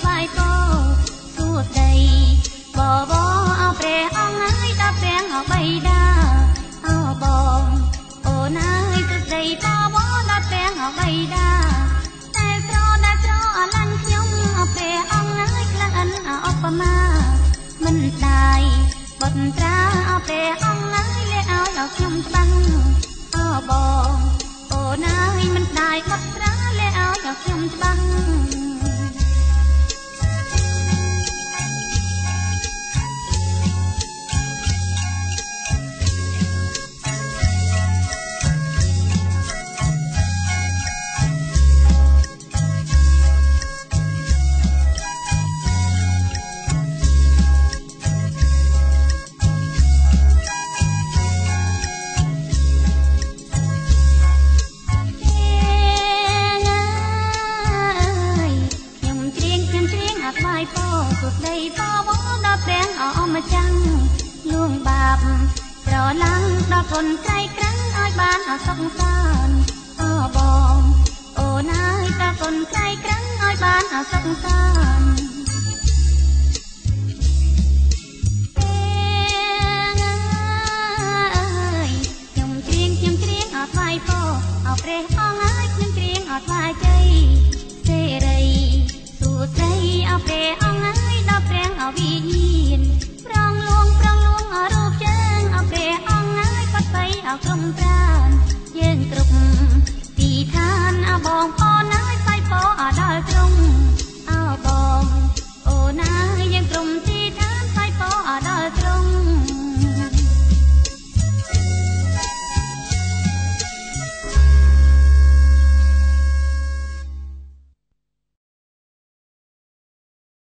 ថ្វាយពរសួស្ដីបបអោព្រះអង្គហើយដល់ព្រះអបិតាអោបងអូនហើយសួស្ដីបបដល់ព្រះអបិតាតែស្រដែលស្រអលាន់ខ្ញុំអោព្រះអង្គហើយក្លិនអបមាមិនដាយបុត្រាអោព្រះអង្គហើយលេឲ្យដល់ខ្ញុំច្បាំងអោបង ខ្ញុំច្បាំង យពរសុស្ដីបវរដល់ព្រះអម្ចាស់លួងបាបស្រឡាំងដល់គុណក្រៃក្រាំងឲ្យបានអសុខសានអបងអូនហើយដល់គុណក្រៃក្រាំងឲ្យបានអសុខសានខ្ញុំច្រៀងខ្ញុំច្រៀងអត់ថ្វាយពរអោព្រះអង្គហើយខ្ញុំច្រៀងអត់ថ្វាយជ័យសេរីស្រី វិញ្ញាណប្រងលួងប្រងលួងអរូបជើងអព្រះអង្គហើយបាត់បីអក្រុមត្រា